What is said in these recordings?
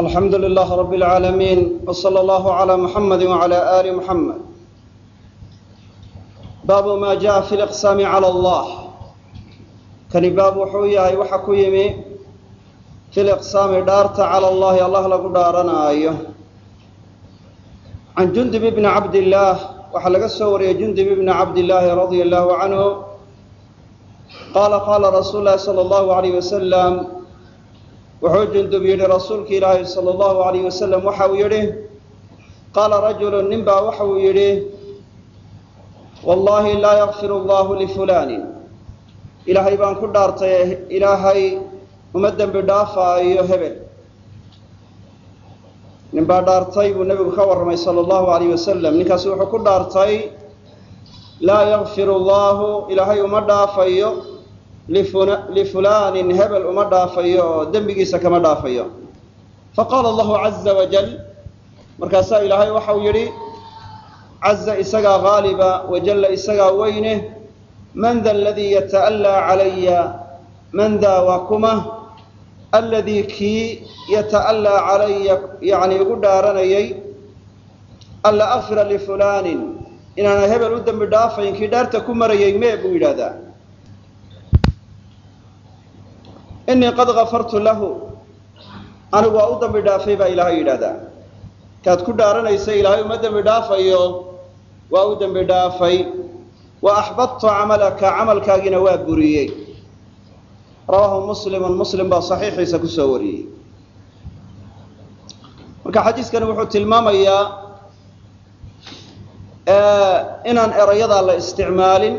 alxamdu lilah rab اlcaalamiin wslى اllah عlى muxamadi wعlى ali muxamed baabu ma jaءa fi liqsaami calى اllah kani baab wuxuu yahay waxa ku yimi fi liqsaami dhaarta calى اllahi allah lagu dhaaranaayo can jundib bni cabd waxaa laga soo wariyey jundib bni cabd radia اllahu canhu qaala qaala rasuul lahi salى اllahu عalيyh wuxuu jundub yidhi rasuulki ilaahi sala allahu alayh wasalam waxa uu yidhi qaala rajulu nin baa waxa uu yidhi wallaahi laa yakfiru allahu lifulaanin ilaahay baan ku dhaartay ilaahay uma dembi dhaafaayo hebel. Nin baa dhaartay buu nebigu ka warramay sala allahu alayh wasalam ninkaasi wuxuu ku dhaartay laa yakfiru allahu ilaahay uma dhaafayo lifulaanin hebel uma dhaafayo oo dembigiisa kama dhaafayo faqaala allahu caza wajal markaasaa ilaahay waxau yidhi caza isagaa haaliba wajalla isagaa weyne man da aladii yata'allaa calaya man daa waa kuma aladii kii yata'allaa calaya yacni igu dhaaranayay alla akfira lifulaanin inaana hebel u dembi dhaafayn kii dhaarta ku marayay mee buu yidhaahdaa inii qad gafartu lahu. Anigu waa u dembi dhaafay baa ilaahay yidhahdaa kaad ku dhaaranaysa ilaahay uma dembi dhaafayo. Waa u dembi dhaafay. Wa axbadtu camalaka camalkaagiina waa buriyey. Rawaahu muslimun muslim baa saxiixiisa ku soo wariyey. Marka xadiiskani wuxuu tilmaamayaa inaan erayadaa la isticmaalin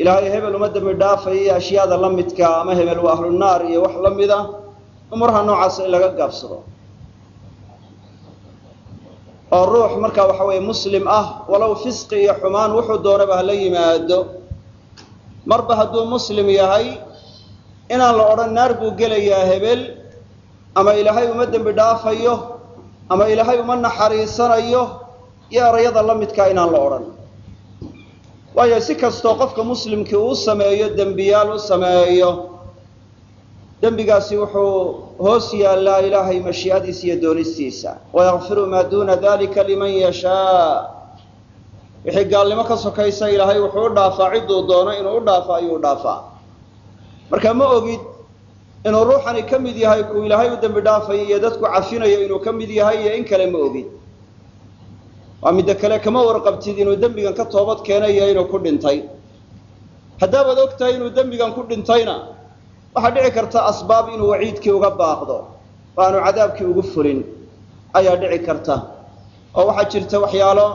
ilaahay hebel uma dembi dhaafay iyo ashyaada la midka ama hebel waa ahlu naar iyo wax la mida umuraha noocaas in laga gaabsado. Oo ruux markaa waxa weeye muslim ah walow fisqi iyo xumaan wuxuu doonaba hala yimaado. Marba hadduu muslim yahay inaan la odhan naar buu gelayaa hebel ama ilaahay uma dembi dhaafayo ama ilaahay uma naxariisanayo iyo erayada la midkaa inaan la odhan waayo si kastoo qofka muslimkii uu sameeyo dembiyaal u sameeyo dembigaasi wuxuu hoos yaallaa ilaahay mashii'adiisa iyo doonistiisa. Wayakfiru maa duuna dalika liman yashaa. Wixii gaalnimo ka sokaysa ilaahay wuxuu u dhaafaa cidduu doono inuu u dhaafo ayuu u dhaafaa. Marka ma ogid inuu ruuxani ka mid yahay kuu ilaahay u dembi dhaafayo iyo dadku cafinayo inuu ka mid yahay iyo in kale ma ogid waa midda kale kama warqabtid inuu dembigan ka toobad keenayo inuu ku dhintay. Haddaabaad og inuu dembigan ku dhintayna waxaa dhici karta asbaab inuu waciidkii uga baaqdo aanu cadaabkii ugu fulin. Ayaa dhici karta. Oo waxaa jirta waxyaalo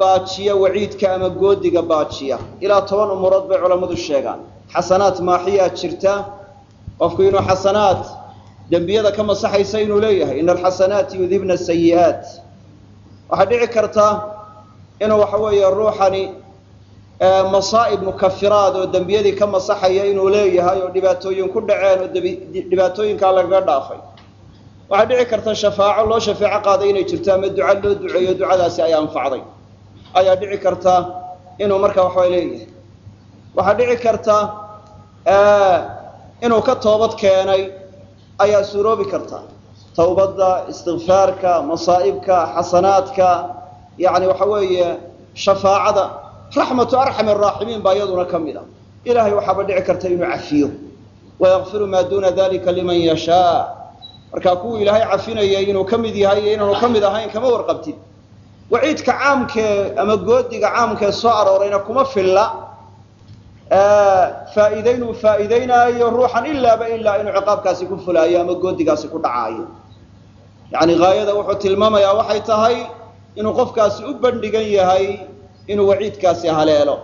baajiya waciidka ama goodiga baajiya. Ilaa toban umurood bay culammadu sheegaan. Xasanaad maaxiyaa jirta. Qofku inuu xasanaad dembiyada ka masaxaysa inuu leeyahay ina alxasanaati yudhibna sayi'aat waxaa dhici karta inuu waxa weeye ruuxani masaa'ib mukafiraad oo dembiyadii ka masaxaya inuu leeyahay oo dhibaatooyin ku dhaceen oo dhibaatooyinkaa lagaga dhaafay. Waxaa dhici karta shafaaco loo shafeeco qaaday inay jirto ama duca loo duceeyo ducadaasi ay anfacday. Ayaa dhici karta inuu markaa waxaa leeyahay. Waxaa dhici karta inuu ka toobad keenay ayaa suuroobi karta tawbadda istikfaarka masaa'ibka xasanaadka yani waxa weeye shafaacada. Raxmatu arxam araaximiin baa iyaduna ka mid a. Ilaahay waxaaba dhici karta inuu cafiyo. Wayakfiru maa duuna dalika liman yashaa. Markaa kuwuu ilaahay cafinayay inuu ka mid yahay iyo inaanu ka mid ahayn kama warqabtid waciidka caamkee ama goodiga caamkee soo aroorayna kuma filla. Faa'iidayn uu faa'iidaynaayo ruuxan ilaaba ilaa inuu ciqaabkaasi ku fulaayo ama goodigaasi ku dhacaayo yacni haayada wuxuu tilmaamayaa waxay tahay inuu qofkaasi u bandhigan yahay inuu waciidkaasi haleelo.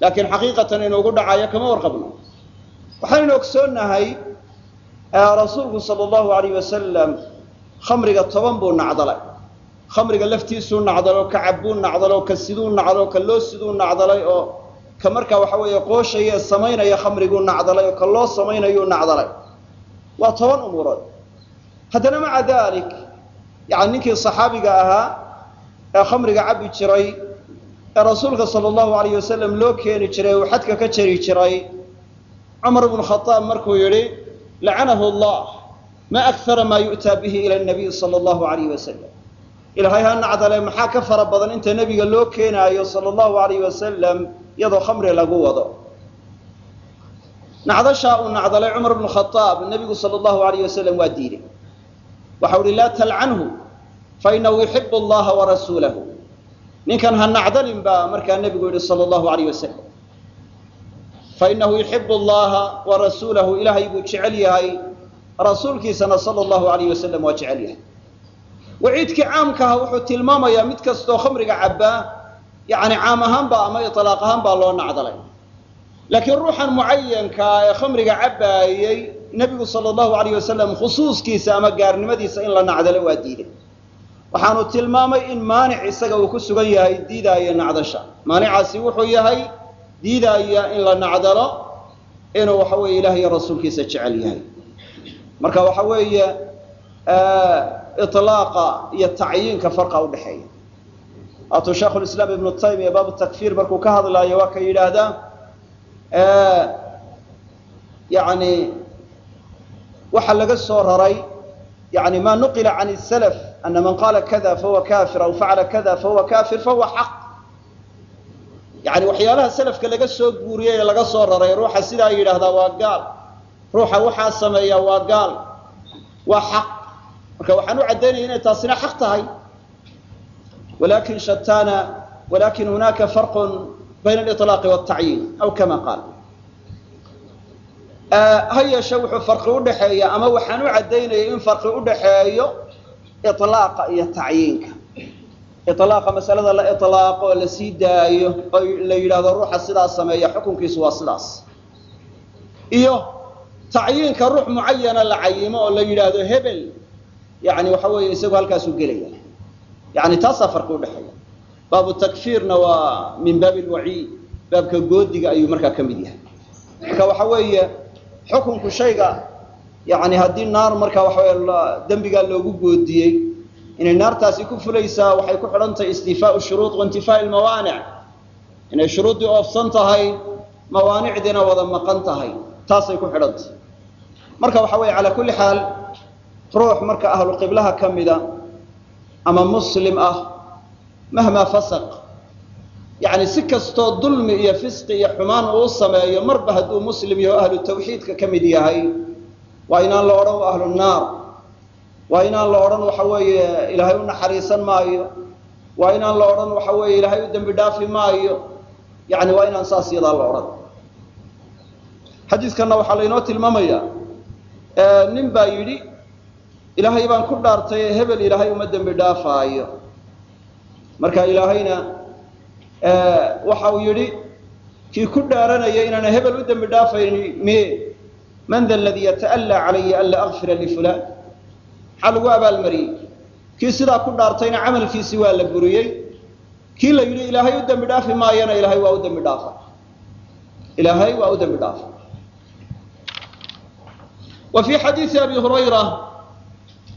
Laakiin xaqiiqatan inuugu dhacayo kama warqabno. Waxaynu ogsoonnahay rasuulku sala allahu alayh wasalam khamriga toban buu nacdalay. Khamriga laftiisuu nacdalo ka cabbuu nacdalo ka siduu nacdalo ka loo siduu nacdalay oo ka markaa waxa weeye qooshaya samaynaya khamriguu nacdalay oo ka loo samaynayuu nacdalay. Waa toban umuurood haddana maca dalik yani ninkii saxaabiga ahaa ee khamriga cabbi jiray ee rasuulka sala allahu alayh wasalam loo keeni jiray uu xadka ka jari jiray cumar ibnu khadaab markuu yidhi lacanahu allah ma akara maa yu'taa bihi ila nabiy sala allahu alayh wasalam ilaahay ha nacdale maxaa ka fara badan inta nebiga loo keenaayo sala allahu alayh wasalam iyadoo khamri lagu wado? Nacdashaa uu nacdalay cumar bnu khaaab nebigu sala allahu alayh wasalam waa diiday waxau uhi laa talcanhu fainahu yuxibu allaha warasuulahu ninkan ha nacdalin baa markaa nebigu yihi sala allahu alayh wasalam fainahu yuxibu allaha warasuulahu ilaahay buu jecel yahay. Rasuulkiisana sala allahu alayh wasalam waa jecel yahay. Waciidkii caamkaha wuxuu tilmaamayaa mid kastoo khamriga cabbaa yani caam ahaanba ama ilaaq ahaan baa loo nacdalay. Laakiin ruuxan mucayankaa ee khamriga cabbaayey nebigu sala allahu alayh wasalam khusuuskiisa ama gaarnimadiisa in la nacdalo waa diiday waxaanu tilmaamay in maanic isaga uu ku sugan yahay diidaaya nacdasha. Maanicaasi wuxuu yahay diidaaya in la nacdalo inuu waxa weeye ilaah rasuulkiisa jecel yahay. Marka waxa weeye ilaaqa iyo tacyiinka farqa udhexeeya waatuu sheikhu lislaam ibnu taymiya baabu takfiir markuu ka hadlaayo waa ka yidhaahdaa yani waxa laga soo raray yani ma nuqila can salaf ana man qaala kada fahuwa kafir aw facala kada fahuwa kafir fahuwa xaq. Yani waxyaalaha salafka laga soo guuriyey ee laga soo raray ruuxa sidaa yidhaahdaa waa gaal. Ruuxa waxaa sameeya waa gaal waa xaq. Marka waxaan u caddaynaya inay taasina xaq tahay. Walakin shatana walakin hunaka farqun bayna aliطlaaqi waltacyiin aw kama qaal ha yeeshe wuxuu farqi udhaxeeya ama waxaan u caddaynayay in farqi udhaxeeyo ilaaqa iyo tacyiinka. Ilaaqa masalada la ilaaqo oo la sii daayo oo la yidhaahdo ruuxa sidaas sameeya xukunkiisu waa sidaas. Iyo tacyiinka ruux mucayana la cayimo oo la yidhaahdo hebel yani waxa weeye isagu halkaasuu gelaya. Yani taasaa farqi udhaxeeya baabu takfiirna waa min baabi alwaciid baabka goodiga ayuu markaa ka mid yahay. Marka waxa weeye xukunku shayga yani haddii naar markaa waxawey dembigaa loogu goodiyey inay naartaasi ku fulaysaa waxay ku xidhan tahay istifaau shuruud waintifaa lmawaanic inay shuruuddii oofsan tahay mawaanicdiina wada maqan tahay taasay ku xidhan tahay. Marka waxa weeye calaa kulli xaal ruux marka ahlu ka mida ama muslim ah mahmaa fasaq yani si kastoo dulmi iyo fisqi iyo xumaan uu sameeyo marba hadduu muslim yaho ahlu tawxiidka ka mid yahay. Waa inaan la odhan wa ahlu naar. Waa inaan la odhan waxa weeye ilaahay u naxariisan maayo. Waa inaan la odhan waxa weeye ilaahay u dembi dhaafi maayo. Yani waa inaan saas yadaa la odhan. Xadiiskanna waxaa laynoo tilmaamaya nin baa yidhi ilaahay baan ku dhaartay hebel ilaahay uma dembi dhaafaayo. Marka ilaahayna waxa uu yidhi kii ku dhaaranaya inaana hebel u dembi dhaafayni me man da aladii yata'allaa calaya an la akfira lifulaan maxaa lagu abaalmariyey kii sidaa ku dhaartayna camalkiisii waa la buriyey. Kii la yidhi ilaahay u dembi dhaafi maayana ilaahay waa u dembi dhaafa. Ilaahay waa u dembi dhaafa. Wa fii xadiisi abi hurayra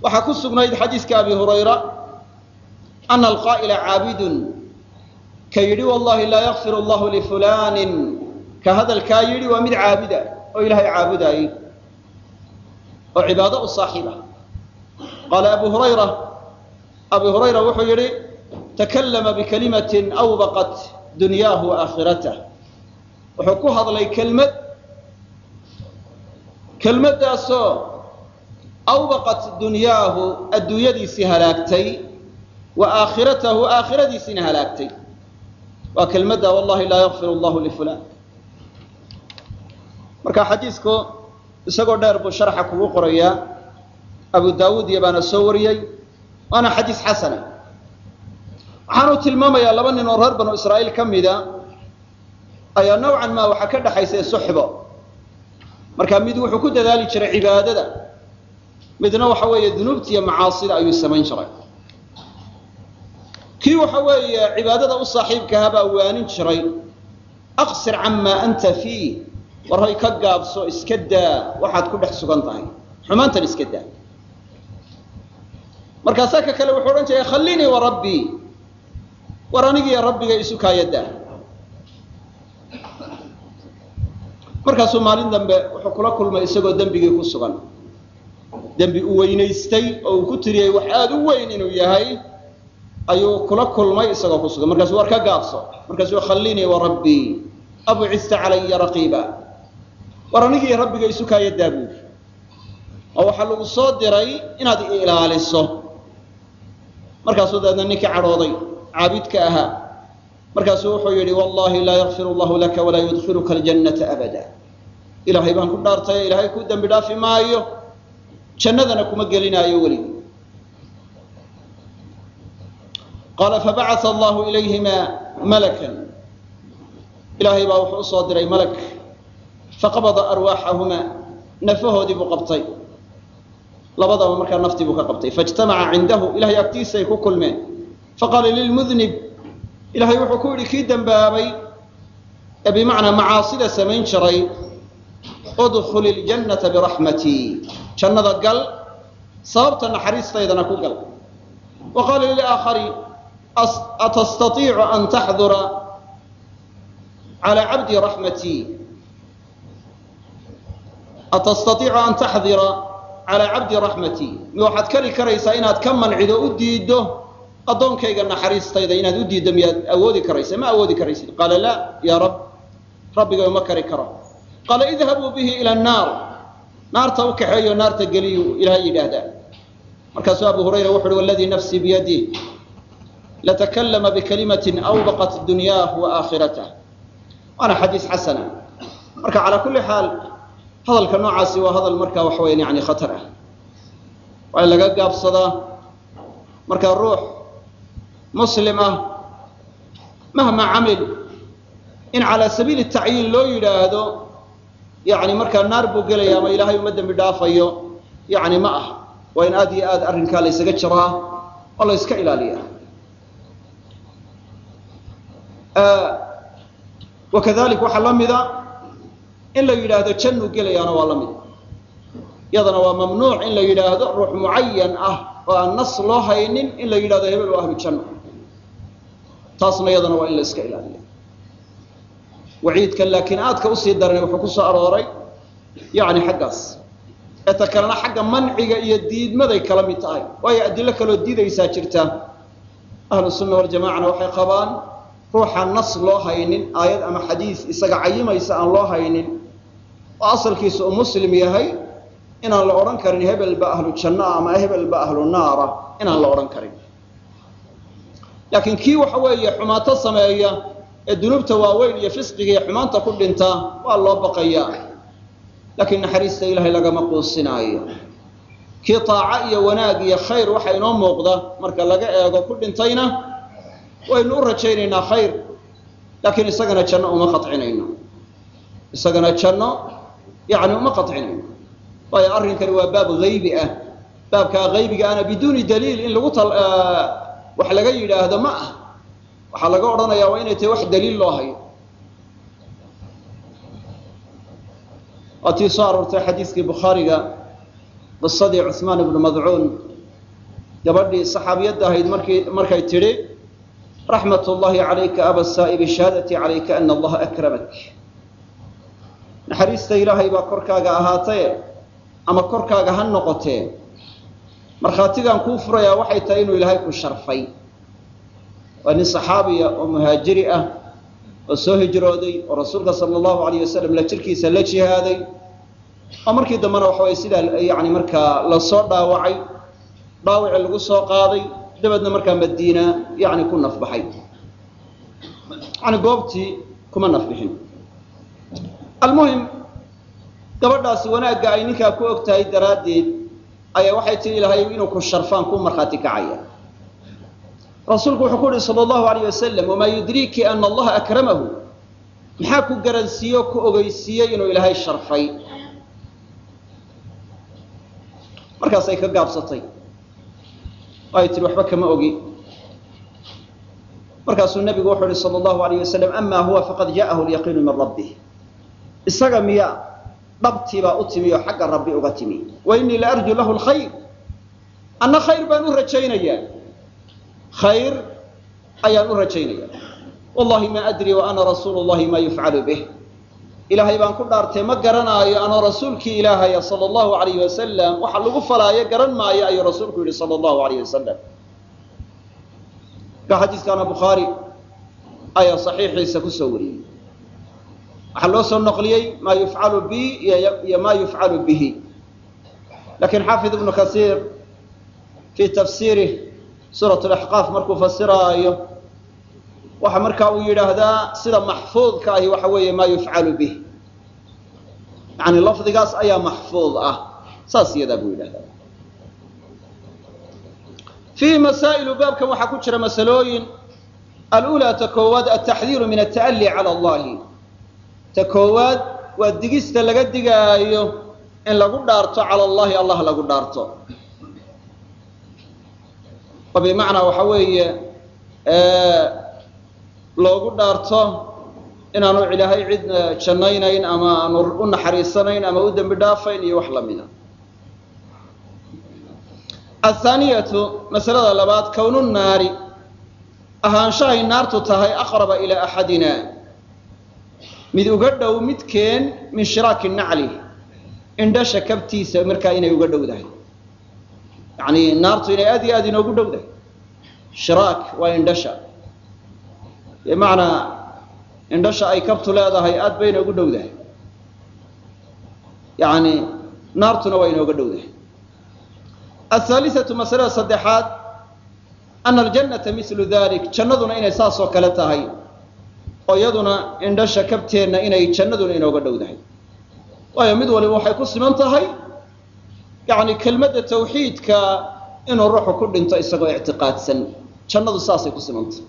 waxaa ku sugnayd xadiiska abi hurayra ana alqaa'ila caabidun ka yidhi wallahi laa yakfir allahu lifulanin ka hadalkaa yidhi waa mid caabida oo ilaahay caabudaayey oo cibaado u saaxiiba qaala abu hurayra abu hurayra wuxuu yidhi takallama bikalimatin awbaqat dunyaahu aakhirath wuxuu ku hadlay kelmad kelmaddaasoo awbaqat dunyaahu adduunyadiisii halaagtay wa aakhiratahu aakhiradiisiina halaagtay waa kelmadda wallahi laa yakfir allahu lifulaan marka xadiisku isagoo dheer buu sharxa kugu qorayaa abu daawuud iyo baana soo wariyey waana xadiis xasana. Waxaanu tilmaamayaa laba nin oo reer banu israa'iil ka mida ayaa nowcan maa waxaa ka dhexaysay suxbo. Marka mid wuxuu ku dadaali jiray cibaadada midna waxa weeye dunuubta macaasida ayuu samayn jiray kii waxa weeye cibaadada u saaxiibkaha baa waanin jiray. Aqsir camaa anta fiih war ka gaabso iska daa waxaad ku dhex sugan tahay. Xumaantan iska daa. Markaasaa ka kale wuxuu odhan jiray khallinii wa war anigiiyo rabbiga isu markaasuu maalin dambe wuxuu kula kulmay isagoo dembigii ku sugan. Dembi u weynaystay oo uu ku tiriyey wax aada u weyn inuu yahay ayuu kula kulmay isagoo ku sugan. Markaasu war ka gaabso. Markaasuu khallinii wa rabbii abucista calaya raqiiba. War anigii rabbiga isu kaaya daabuur oo waxaa lagu soo diray inaad ilaaliso. Markaasuu dabeedna ninkii cadhooday caabidka ahaa. Markaasuu wuxuu yidhi wallahi laa yakfir allahu laka walaa yudkiluka aljannata abada. Ilaahay baan ku dhaartay ilaahay kuu dembi dhaafi maayo. Jannadana kuma gelinaayo weligi qaala fabacaa allahu ilayhima malakan. Ilaahay baa wuxuu u soo diray malak faqabada arwaaxahuma nafahoodii buu qabtay. Labadaba markaa naftii buu ka qabtay. Faijtamaca cindahu ilahay agtiisay ku kulmeen. Faqaala lilmudnib ilahay wuxuu ku yidhi kii dembaabay ee bimacnaa macaasida samayn jiray udkhul iljannata biraxmatii jannada gal sababta naxariistaydana ku gal. Wa qaala atastaiicu an taxdura calaa cabdi raxmatii atastaiicu an taxdira calaa cabdi raxmatii mi waxaad kari karaysaa inaad ka mancido u diiddo addoonkayga naxariistayda inaad u diiddo miyaad awoodi karaysa ma awoodi karaysid qaala laa yaa rab rabbiga uma kari karo qaala idhabuu bihi ila annaar naarta u kaxeeyo naarta geliyuu ilahay yidhaahdaa markaasuu abu hurayra wuxu uhi waladii nafsii biyadih latakallama bikalimatin awbaqat dunyaahu wa aakhirath waana xadiis xasana marka calaa kulli xaal hadalka noocaasi waa hadal markaa waxa weya yani khatar ah waa in laga gaabsadaa markaa ruux muslim ah mahma camil in calaa sabiili tacyiin loo yidhaahdo yani markaa naar buu gelaya ama ilaahay uma dembi dhaafayo yani ma ah waa in aad iyo aad arrinkaa la jiraa oo la yska ilaaliya wakadalik waxaa la mida in la yidhaahdo jannuu gelayaana waa la mid iyadana waa mamnuuc in la yidhaahdo ruux mucayan ah oo aan nas loo haynin in la yidhahdo hebel waa ahlu janno taasna iyadana waa in la iska ilaaliya waciidkan laakiin aadka u sii daran wuxuu ku arooray yani xaggaas. Ee ta kalena xagga manciga iyo diidmaday kala mid tahay waayo adilo kaloo diidaysaa jirta ahlu sunna waljamacana waxay qabaan ruuxaan nas loo haynin aayad ama xadiis isaga cayimaysa aan loo haynin oo asalkiisa uu muslim yahay inaan la odhan karin hebel ba ahlu janno ama hebel ba ahlu naara inaan la odhan karin. Laakiin kii waxa weeye xumaato sameeya ee dunuubta waaweyn iyo fisqiga iyo xumaanta ku dhinta waa loo baqayaa. Laakiin naxariista ilaahay lagama quusinaayo. Kii taaco iyo wanaag iyo khayr waxa inoo muuqda marka laga eego ku dhintayna waynu u rajaynaynaa khayr laakiin isagana janno uma qacinayno isagana janno yani uma qacinayno waayo arrinkani waa baab haybi ah. Baabkaa haybiga ana biduuni daliil in lagu wax laga yidhaahdo ma ah. Waxaa laga odhanaya waa inay tahay wax daliil loo hayo. Waa soo aroortay xadiiskii bukhaariga qisadii cuثmaan ibnu madcuun. Gabadhii saxaabiyadda ahayd markii markay tidhi raxmat اllahi calayka aba saa'ibi shahaadatii calayka ana allaha akramak naxariista ilaahay baa korkaaga ahaataye ama korkaaga ha noqotee markhaatigaan kuu furayaa waxay tahay inuu ilaahay ku sharfay waa nin saxaabiya oo muhaajiri ah oo soo hijrooday oo rasuulka sala allahu alayh wasalam la jirkiisa la jihaaday oo markii dambena waxa way sidaa yani markaa la soo dhaawacay dhaawacii lagu soo qaaday dabeedna markaa madiina yani ku nafbaxay. Yani goobtii kuma nafbixin. Almuhim gabadhaasi wanaagga ay ninkaa ku og tahay daraaddeed ayaa waxay tihi ilaahay inuu ku sharfaan ku markhaati kacaya. Rasuulku wuxuu ku uhi sal allahu alayh wasalam wamaa yudriiki ana allaha akramahu. Maxaa ku garansiiye o ku ogeysiiyey inuu ilaahay sharfay? Markaasay ka gaabsatay ay tihi waxba kama ogi. Markaasuu nabigu wuxuu uhi sal allahu alayh wasalam ama huwa faqad ja'ahu lyaqiinu min rabbih. Isaga miya dhabtii baa u timi oo xagga rabbi uga timi. Wa inii la arju lahu lkhayr anna khayr baan u rajaynayaa. Khayr ayaan u rajaynaya wallahi ma adri wa ana rasuulu llahi ma yufcalu bih ilaahay baan ku dhaartay ma garanaayo anoo rasuulkii ilaahaya sala allahu alayhi wasalam waxa lagu falaayo garan maayo ayuu rasuulku yihi sala allahu alayh wasalam ka xadiiskaana bukhaari ayaa saxiixiisa ku soo wariyey. Waxaa loo soo noqliyey maa yufcalu bi iyo maa yufcalu bihi. Lakiin xaafid ibnu kasiir fii tafsiirih suurat laxqaaf markuu fasiraayo waxa markaa uu yidhaahdaa sida maxfuudka ahi waxa weeye maa yufcalu bih. Yani lafdigaas ayaa maxfuud ah. Saas iyadaa buu yidhahdaa fiihi masaa'ilu baabkan waxaa ku jira masalooyin. Alulaa ta koowaad altaxdiiru min alta'ali cala allahi. Ta koowaad waa digista laga digaayo in lagu dhaarto cala allahi allah lagu dhaarto. Bimacnaa waxa weeye loogu dhaarto inaanu ilaahay cid jannaynayn ama aanu u naxariisanayn ama u dembi dhaafayn iyo wax lamida athaaniyatu masalada labaad kownu naari. Ahaanshahay naartu tahay aqraba ilaa axadina mid uga dhow midkeen min shiraaki nacli. Indhasha kabtiisa markaa inay uga dhowdahay yani naartu inay aad iyo aad inoogu dhowdahay shiraak waa indhasha bimacnaa indhasha ay kabtu leedahay aad bay inoogu dhowdahay yani naartuna waa inooga dhowdahay ahaalisatu masalada saddexaad ana aljannata milu dalik jannaduna inay saas oo kale tahay oo iyaduna indhasha kabteenna inay jannaduna inooga dhowdahay waayo mid waliba waxay ku siman tahay yani kelmadda tawxiidka inuu ruuxu ku dhinto isagoo ictiqaadsan. Jannadu saasay ku simantahay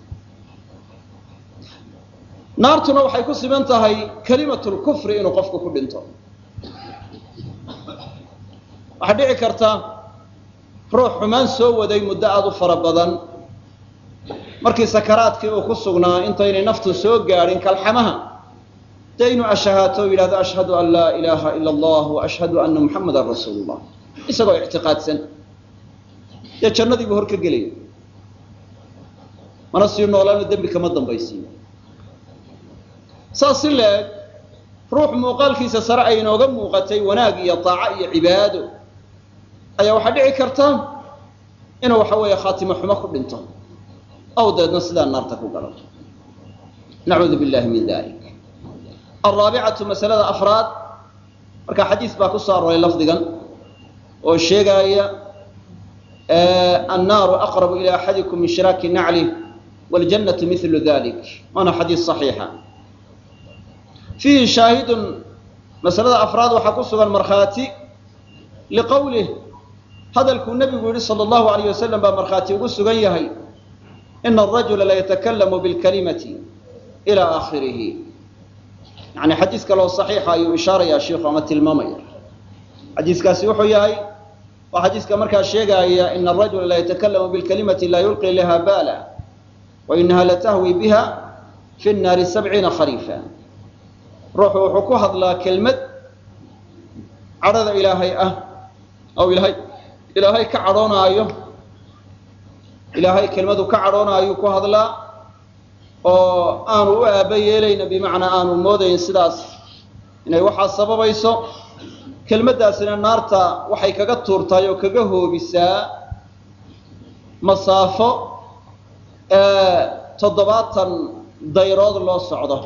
naartuna waxay ku siman tahay kalimatu lkufri inuu qofku ku dhinto. Waxaa dhici karta ruux xumaan soo waday muddo aada u fara badan. Markii sakaraadkii uu ku sugnaa intaynay naftu soo gaadhin kalxamaha. Dee inuu ashahaato o yidhahdo ashhadu an laa ilaaha ila allah wa ashhadu ana muxamadan rasuulu llah isagoo ictiqaadsan. Dee jannadii buu hor ka gelaya mana sii noolaano dembi kama dambaysiiyo saas si leeg ruux muuqaalkiisa sare ay inooga muuqatay wanaag iyo taaco iyo cibaado ayaa waxaa dhici karta inuu waxa weeye khaatimo xumo ku dhinto. Aw sidaa naarta ku galo nacuudu billahi min dalik alraabicatu masalada afraad marka xadiis baa ku soo arooray lafdigan oo sheegaaya annaaru aqrabu ila axadikum min shiraaki naclih waljannatu milu dalik waana xadiis saxiixa fiihi shaahidun masalada afraad waxaa ku sugan markhaati liqowlih hadalkuu nebigu yihi sala allahu alayh wasalam baa markhaati ugu sugan yahay ina arajula layatakallamu bilkalimati ila aakhirihi yani xadiis kaloo saxiixa ayuu ishaarayaa shiikhu ama tilmaamaya xadiiskaasi wuxuu yahay waa xadiiska markaa sheegaaya ina arajula layatakallamu bilkalimati laa yulqi laha baala wa inaha latahwi biha fi nnaari sabciina khariifa ruuxu wuxuu ku hadlaa kelmad cadhada ilaahay ah aw ilaahay ilaahay ka cadhoonaayo ilaahay kelmadu ka cadhoonaayu ku hadlaa oo aanu u aaba yeelayna bimacnaa aanu moodayn sidaas. Inay waxaa sababayso kelmaddaasina naarta waxay kaga tuurtahay oo kaga hoobisaa masaafo toddobaatan dayrood loo socdo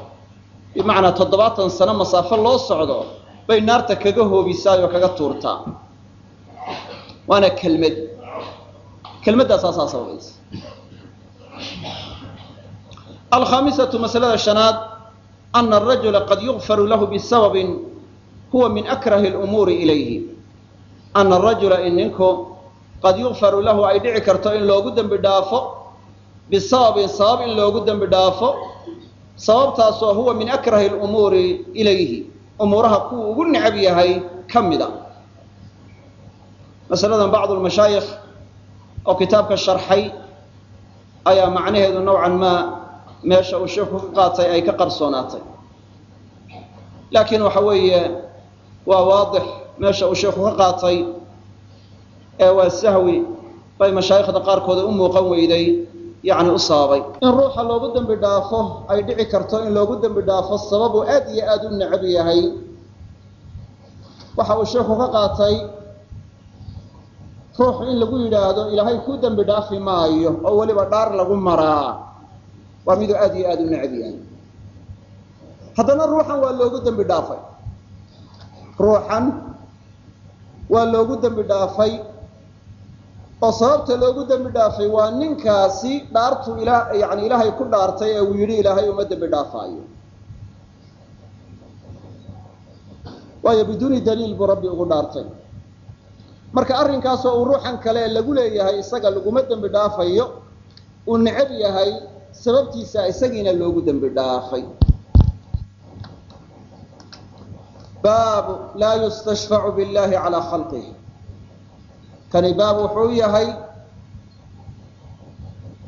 bimacnaa toddobaatan sano masaafo loo socdo bay naarta kaga hoobisaay oo kaga tuurtaa waana kelmad. Kelmaddaasaa sababaysa. Alkhaamisatu masalada shanaad ana arajula qad yugfaru lahu bisababin huwa min akrahi lumuuri ilayhi. Ana arajula in ninku qad yugfaru lahu ay dhici karto in loogu dembi dhaafo bisababin sabab in loogu dembi dhaafo sababtaasoo huwa min akrahi lumuuri ilayhi. Umuuraha kuwa ugu necab yahay ka mida masaladan bacdu lmashaayikh oo kitaabka sharxay ayaa macnaheedu nowcan maa meesha uu sheikhu ka qaatay ay ka qarsoonaatay. Laakiin waxa weeye waa waadix meesha uu sheikhu ka qaatay ee waa sahwi bay mashaayikhda qaarkooda u muuqan weyday yani u sababay in ruuxa loogu dembi dhaafo ay dhici karto in loogu dembi dhaafo sababuu aad iyo aada u necab yahay. Waxa uu sheeku ka qaatay ruux in lagu yidhaahdo ilaahay ku dembi dhaafi maayo oo weliba dhaar lagu maraa. Waa miduu aad iyo aada u necab yahay. Haddana ruuxan waa loogu dembi dhaafay. Ruuxan waa loogu dembi dhaafay oo sababta loogu dembi dhaafay waa ninkaasi dhaartu yani ilaahay ku dhaartay ee uu yidhi ilaahay uma dembi dhaafaayo. Waayo biduuni daliil buu rabbi ugu dhaartay. Marka arrinkaasoo uu ruuxan kale lagu leeyahay isaga laguma dembi dhaafayo uu necab yahay sababtiisa isagiina loogu dembi dhaafay. Baabu laa yustashfacu billahi calaa khalqih kani baab wuxuu yahay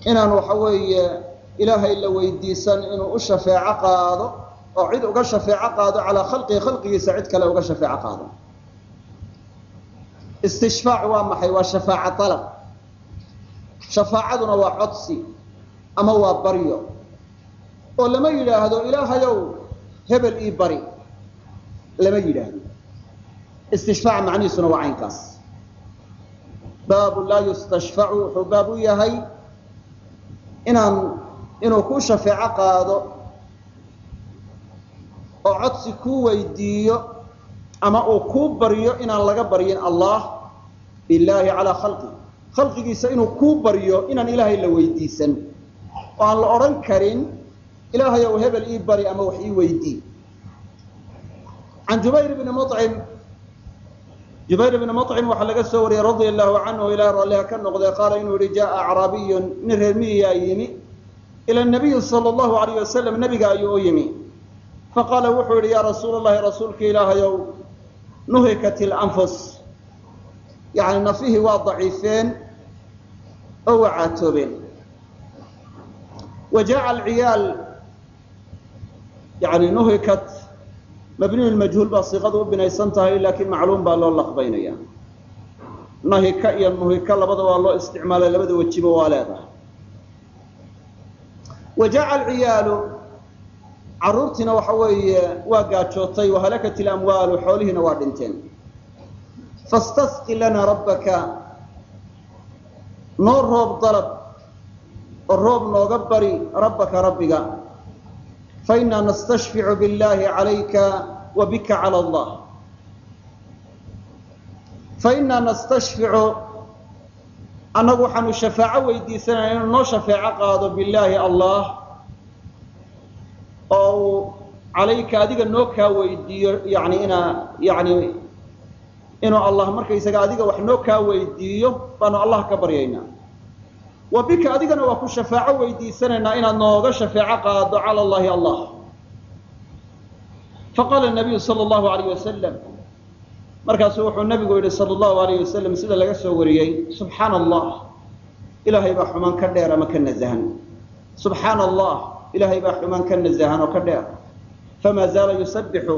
inaan waxa weeye ilaahay la weydiisan inuu u shafeeco qaado oo cid uga shafeeco qaado calaa khalqihi khalqigiisa cid kale uga shafeeco qaado. Istishfaac waa maxay? Waa shafaaco alab shafaacaduna waa codsi ama waa baryo. Oo lama yidhaahdo ilaahayow hebel ii bari. Lama yidhaahdo. Istishfaac macnihiisuna waa caynkaas baabu laa yustashfacu wuxuu baab u yahay inaan inuu ku shafeeco qaado oo codsi kuu weydiiyo ama uu kuu baryo inaan laga baryin allah billaahi calaa khalqi. Khalqigiisa inuu kuu baryo inaan ilaahay la weydiisan. Oo aan la odhan karin ilaahay ow hebel ii bari ama wax ii weydii. Can jubayr bni mucim jubayr bni mucim waxaa laga soo wariyey radia allahu canhu ilaah ralliha ka noqday qaala inuu yihi jaءa acraabiyun nin reer miyiyaa yimi. Ila nabiyi sala allahu alayh wasalam nebiga ayuu u yimi. Faqaala wuxuu yihi yaa rasuula llahi rasuulka ilaahayow nuhikat ilanfus yani nafihii waa daciifeen oo waa wa jaءa alciyaal yani nuhikat mabniyu majhuul baa siiqadu u binaysan tahay laakiin macluum baa loo laqbaynaya nahika iyo nuhika labada waa loo isticmaalay labada wejiba waa leedahay wa jaca alciyaalu caruurtiina waxa weeye waa gaajootay wahalakat ilamwaalu xoolihiina waa dhinteen fastasqi lana rabbaka noo roob dalab oo roob nooga bari rabbaka rabbiga fainaa nastashficu billahi calayka wa bika cala allah fainaa nastashficu annagu waxaanu shafaaco weydiisanaya inuu noo shafeeco qaado billaahi allah oo uu calayka adiga noo kaa weydiiyo yani inaa yani inuu allah markaysaga adiga wax noo kaa weydiiyo baanu allah ka baryaynaa wa bika adigana waa ku shafaaco weydiisanaynaa inaad nooga shafeeco qaado cala allahi allah. Faqaala nabiyu sala allahu alayh wasalam markaasuu wuxuu nabigu yihi sala allahu alayh wasalam sida laga soo wariyey subxaana allah ilaahay baa xumaan ka dheer ama ka nasahan? Subxaana allah ilaahay baa xumaan ka nasahan oo ka dheer? Famaa zaala yusabbixu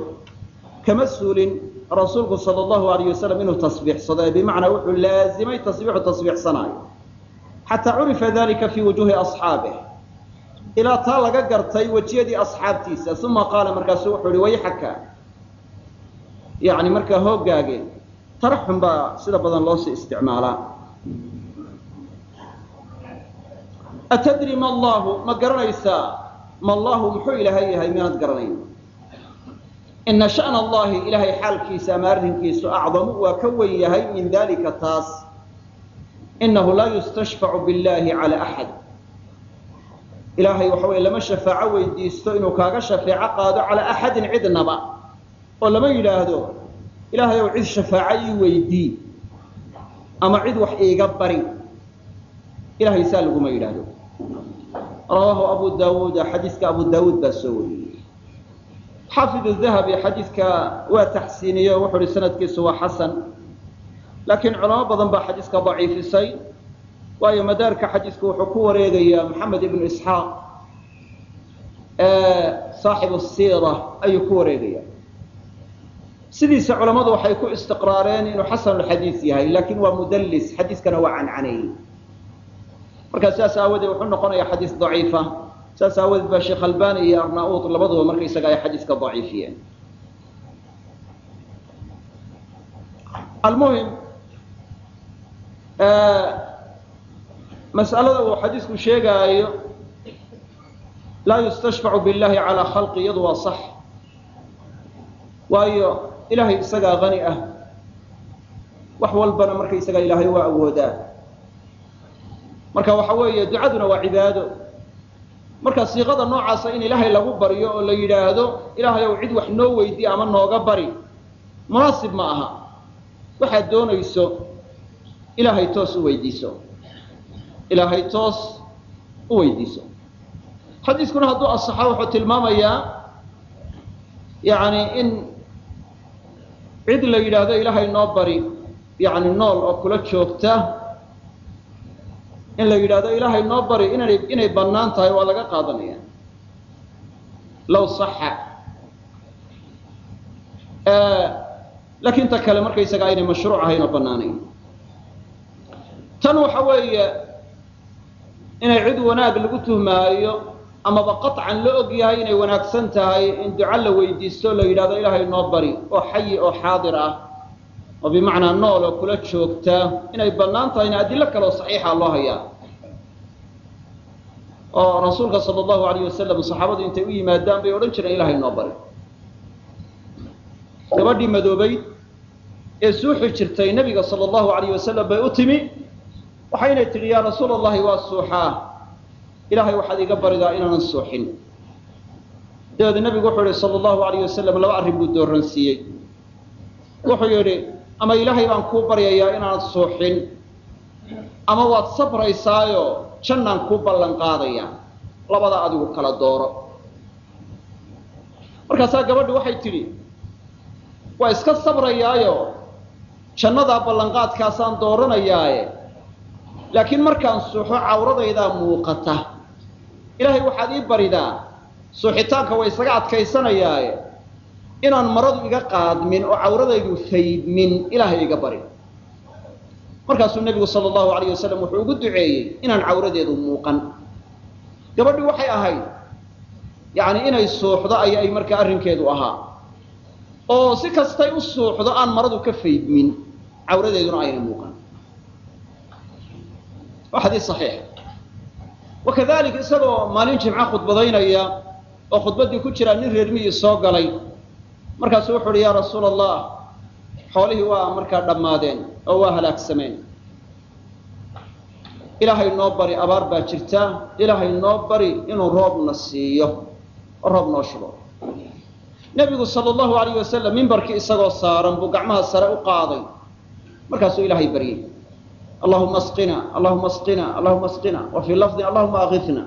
kama suulin rasuulku sala allahu alayh wasalam inuu tasbiixsado ee bimacnaa wuxuu laazimay tasbiixu tasbiixsanaayo xataa curifa dalika fii wujuuhi asxaabih ilaa taa laga gartay wejiyadii asxaabtiisa uma qaala markaasuu wuxuu ihi wayxaka yani markaa hoogaage taraxun baa sida badan loo sii isticmaalaa atadri ma allahu ma garanaysaa ma allahu muxuu ilaahay yahay miyaad garanayn ina sha'na allahi ilaahay xaalkiisa ama arrinkiisu acdamu waa ka wen yahay min dalika taas inahu laa yustashfacu billahi cala axad ilaahay waxa weye lama shafaaco weydiisto inuu kaaga shafeeco qaado calaa axadin cidnaba oo lama yidhaahdo ilaahay ow cid shafaaco ii weydii ama cid wax iiga bari ilahay saa laguma yidhaahdo rawaahu abu daawuuda xadiiska abu daawuud baa soo wariyey xaafidu dahabi xadiidka waa taxsiiniyey oo wuxu sanadkiisu waa xasan laakiin culamo badan baa xadiiska daciifisay waayo madaarka xadiisku wuxuu ku wareegayaa maxamed ibnu isxaaq saaxibu siira ayuu ku wareegaya sidiisa culammadu waxay ku istiqraareen inuu xasanulxadiis yahay laakiin waa mudallis xadiiskana waa cancaneeyey. Markaa sidaas aawadeed wuxuu noqonaya xadiis daciifa. Saas aawadeed baa sheekh albani iyo arnaut labaduba markaysaga ay xadiiska daciifiyeen. Almuhim mas'alada uu xadiisku sheegaayo laa yustashfacu billahi calaa khalqi iyadu waa sax. Waayo ilaahay isagaa hani ah. Wax walbana markaysaga ilaahay waa awoodaa. Marka waxa weeye ducaduna waa cibaado. Marka siiqada noocaasa in ilaahay lagu baryo oo la yidhaahdo ilaahay ow cid wax noo weydiye ama nooga bari munaasib ma aha. Waxaad doonayso ilaahay toos u weydiiso. Ilaahay toos u weydiiso. Xadiiskuna hadduu asaxo wuxuu tilmaamayaa yani in cid la yidhaahdo ilaahay noo bari yani nool oo kula joogta. In la yidhaahdo ilaahay noo bari inay inay bannaan tahay waa laga qaadanaya. Low saxa. Laakiin ta kale markaysaga aynay mashruuc ahayn oo bannaanayn tan waxa weeye inay cid wanaag lagu tuhmaayo amaba qaطcan la og yahay inay wanaagsan tahay in duco la weydiisto la yidhahdo ilaahay noo bari oo xayi oo xaadir ah oo bimacnaa nool oo kula joogta inay bannaan tahayna adilo kaleoo saxiixa loo hayaa oo rasuulka sala allahu alayh wasalam saxaabadu intay u yimaadaan bay odhan jireen ilaahay noo bari. Gabadhii madoobayd ee suuxi jirtay nebiga sala allahu alayh wasalam bay u timi waxaynay tidhi yaa rasuula allahi waa suuxaa ilaahay waxaad iga baridaa inaanan suuxin. Dabeed nebigu wuxuu yihi sala allahu alayh wasalam laba arrin buu dooransiiyey wuxuu yidhi ama ilaahay baan kuu baryayaa inaanad suuxin ama waad sabraysaayo jannaan kuu ballan qaadaya. Labada adigu kala dooro. Markaasaa gabadhi waxay tidhi waa iska sabrayaayo jannadaa ballanqaadkaasaan dooranayaaye laakiin markaan suuxo cawradaydaa muuqata ilaahay waxaad ii baridaa suuxitaanka waa isaga adkaysanayaaye. Inaan maradu iga qaadmin oo cawradaydu faydmin ilaahay iga bari. Markaasuu nebigu sala allahu alayh wasalam wuxuu ugu duceeyey inaan cawradeedu muuqan. Gabadhi waxay ahayd yacni inay suuxdo ayay markaa arrinkeedu ahaa. Oo si kastay u suuxdo aan maradu ka faydmin cawradeeduna ayna muuqan waa xadiis saxiix. Wakadalik isagoo maalin jimco khudbadaynaya oo khudbaddii ku jiraa nin reer miyii soo galay. Markaasuu wuxu uhi yaa rasuula allah xoolihii waa markaa dhammaadeen oo waa halaagsameen ilaahay noo bari abaar baa jirta. Ilaahay noo bari inuu roobna siiyo oo roob noo shubo. Nebigu sala allahu alayh wasalam mimbarkii isagoo saaran buu gacmaha sare u qaaday. Markaasuu ilaahay baryey allahuma asqina allahuma asqina allahuma asqina. Wa fii lafdin allahuma akifna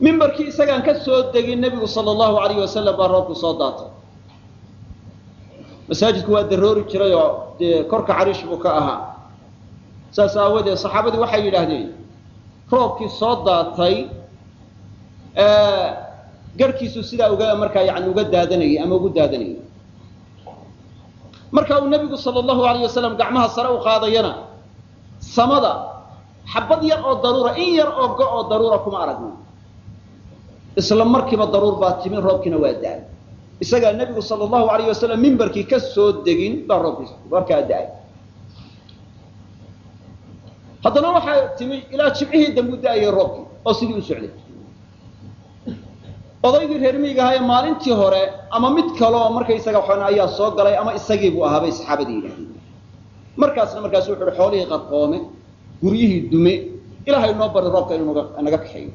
mimbarkii isagaan ka soo degin nebigu sala allahu alayh wasalam baa roobku soo daatay. Masaajidku waa daroori jiray oo dee korka cariish buu ka ahaa. Saas aawadeed saxaabadii waxay yidhaahdeen roobkii soo daatay garhkiisu sidaa uga markaa yani uga daadanayay ama ugu daadanayay marka uu nebigu sala allahu alayh wasalam gacmaha sare u qaadayana samada xabad yar oo daruura in yar oo go oo daruura kuma aragna isla markiiba daruur baa timin roobkiina waa da'ay. Isagaa nebigu sala allahu alayh wasalam mimbarkii ka soo degin baa roobkiis markaa da'ay. Haddana waxaa timi ilaa jimcihii dambu da'ayay roobkii oo sidii u socday odaygii reer miyiga ahaa ee maalintii hore ama mid kaleo markaysaga waxaan ayaa soo galay ama isagii buu ahaa bay saxaabadii yidhahdeen markaasna markaasu wuxu uhi xoolihii qarqoome guryihii dume ilaahay noo bari roobka inuu naga kaxeeyo.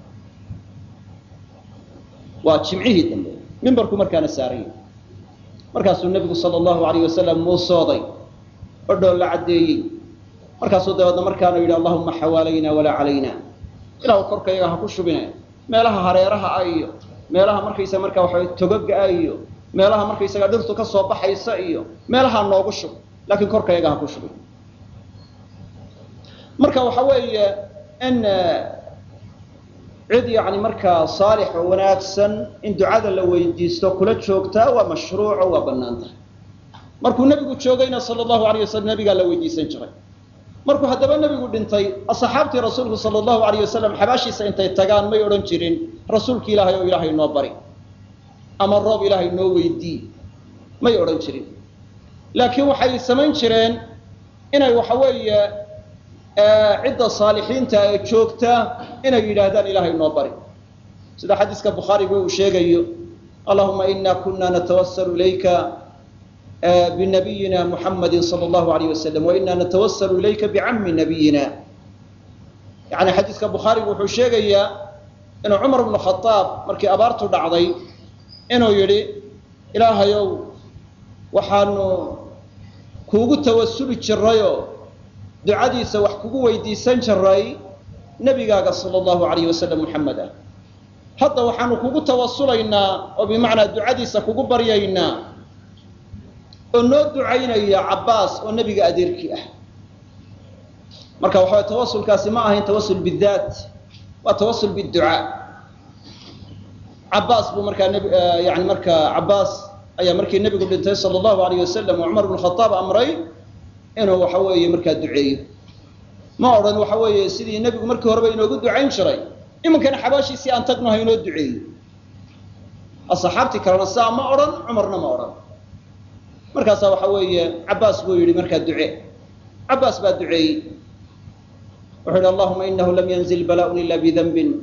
Waa jimcihii dambe. Mimbarku markaana saaran yahay. Markaasuu nebigu sala allahu alayh wasalam muusooday oo dhool la caddeeyey. Markaasuu dabeedna markaanu yidhi allahuma xawaalayna walaa calayna. Ilahu korkayaga ha ku shubine meelaha hareeraha ah iyo meelaha markaysa markaa waxa togaga ah iyo meelaha markaysaga dhirtu ka soo baxaysa iyo meelaha noogu shub laakiin korkayaga ha ku shubin. Marka waxa weeye in cid yani markaa saalix oo wanaagsan in ducada la weydiisto kula joogtaa waa mashruuco waa bannaan tahay. Markuu nebigu joogayna sala allahu alayh wasalam nebigaa la weydiisan jiray markuu haddaba nebigu dhintay asxaabtii rasuulku sala allahu alayh wasalam xabaashiisa intay tagaan may odhan jirin rasuulki ilaahay oo ilaahay noo bari. Ama roob ilaahay noo weydii may odhan jirin. Laakiin waxay samayn jireen inay waxa weeye cidda saalixiinta ee joogta inay yidhaahdaan ilaahay noo bari. Sida xadiiska bukhaarigu uu sheegayo allahuma ina kuna natawasalu ilayka binabiyina muxamadi sala allahu alayh wasalam waina natawasalu ilayka bicammi nabiyina yani xadiiska bukhaarigu wuxuu sheegayaa inuu cumar bnu khadaab markii abaartu dhacday inuu yidhi ilaahayow waxaanu kuugu tawasuli jirayoo ducadiisa wax kugu weydiisan jiray nebigaaga sala allahu alayh wasalam muxameda hadda waxaanu kugu tawasulaynaa oo bimacnaa ducadiisa kugu baryaynaa oo noo ducaynaya cabbaas oo nebiga adeerkii ah. Marka waxa way tawasulkaasi ma ahayn tawasul bidaat waa tawasul biducaa cabbaas buu markaa yani markaa cabbaas ayaa markii nebigu dhintay sala allahu alayh wasalam oo cumar bnu amray inuu waxa weeye markaa duceeyo. Ma odhan waxa weeye sidii nebigu markii horeba inoogu ducayn jiray iminkana xabaashiisii aan tagno ha duceeyo. Asxaabtii kalena saa ma odhan cumarna ma odhan markaasaa waxa weeye cabbaas buu yidhi markaa duce. Cabbaas baa duceeyey. Wuxuu yidhi allahuma inahu lam yanzil bala'un ila bidanbin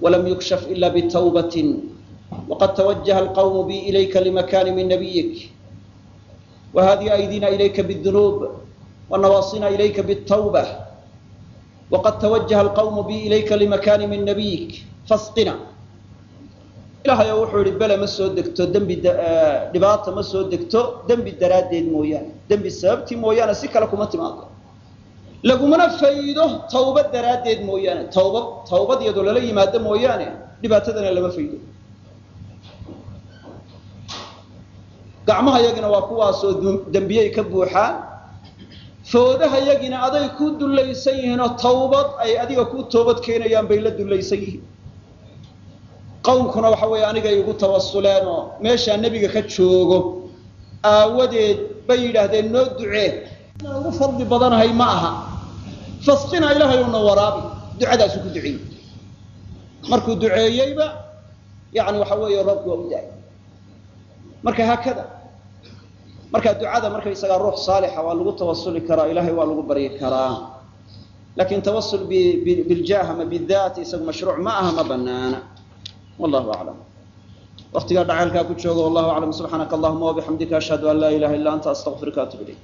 walam yukshaf ila bitawbatin waqad tawajaha alqawmu bi ilayka limakani min nabiyik wahadihi aydina ilayka bidunuub wanawaasina ilayka bitawba waqad tawajaha alqawmu bi ilayka limakani min nabiyik fasqina ilahay oo wuxuu yihi bele ma soo degto dembi dhibaata ma soo degto dembi daraaddeed mooyaane dembi sababtii mooyaane si kale kuma timaado. Lagumana faydo tawbad daraaddeed mooyaane tawbad tawbad iyadoo lala yimaado mooyaane dhibaatadana lama faydo. Gacmaha yagina waa kuwaasoo dembiyey ka buuxaan. Foodaha yagina aday ku dullaysan yihiinoo tawbad ay adiga ku toobad keenayaan bay la dullaysan yihiin qowmkuna waxa weeye aniga igu tawasuleen oo meeshaa nebiga ka joogo aawadeed bay yidhaahdeen noo ducee inaan ugu fadli badanahay ma aha. Fasqina ilaahay una waraabi. Ducadaasu ku duceeyey. Markuu duceeyeyba yani waxa weeye roobku waa u da'ay marka haakada marka ducada markaysagaa ruux saalixa waa lagu tawasuli karaa ilahay waa lagu baryi karaa. Lakin tawasul biljah ama bidaat isagu mashruuc ma aha ma banaana wallahu aclam waktigaa dhaceelkaa ku joogo wallahu aclam subxaanaka allahuma wabixamdika ashhadu an laa ilaha illa anta astaqfiruka atub ilayk